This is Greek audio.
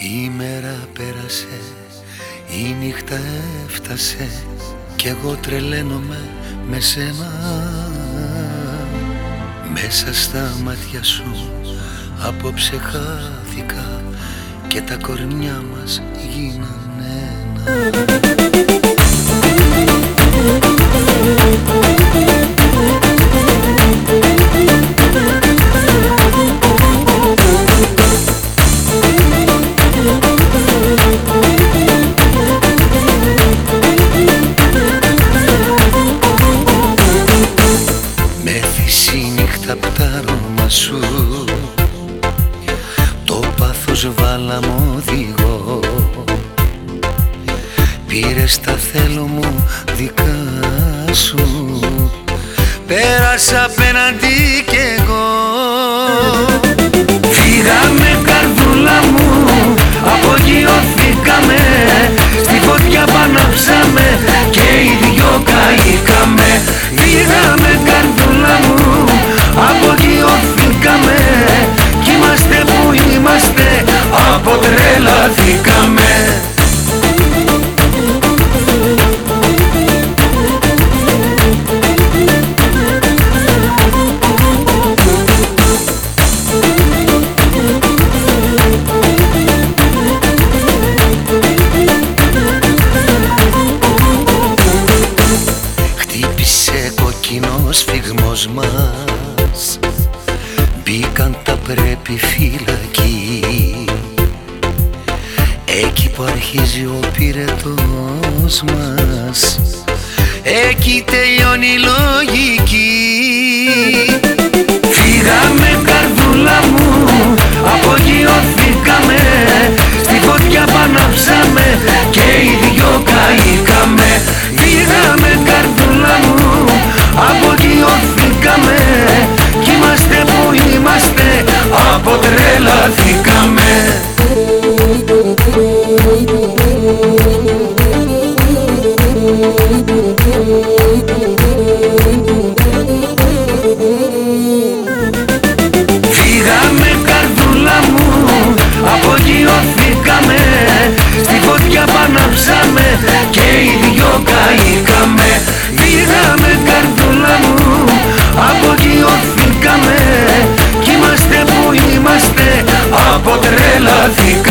Η μέρα πέρασε, η νύχτα έφτασε Κι εγώ τρελαίνομαι με σένα. Μέσα στα μάτια σου απόψε χάθηκα Και τα κορμιά μας γίνανε ένα νύχτα απ' τα αρώμα σου. Το πάθος βάλαμε οδηγό. Πήρες τα θέλω μου δικά σου. Πέρασα απέναντι κι εγώ. Φύγαμε Αποτρελαθήκαμε Χτύπησε κοκκινός φυγμός μας. Μπήκαν τα πρέπει φυλακή που αρχίζει ο πυρετός μας. Εκεί τελειώνει η λογική Απογειωθήκαμε Κι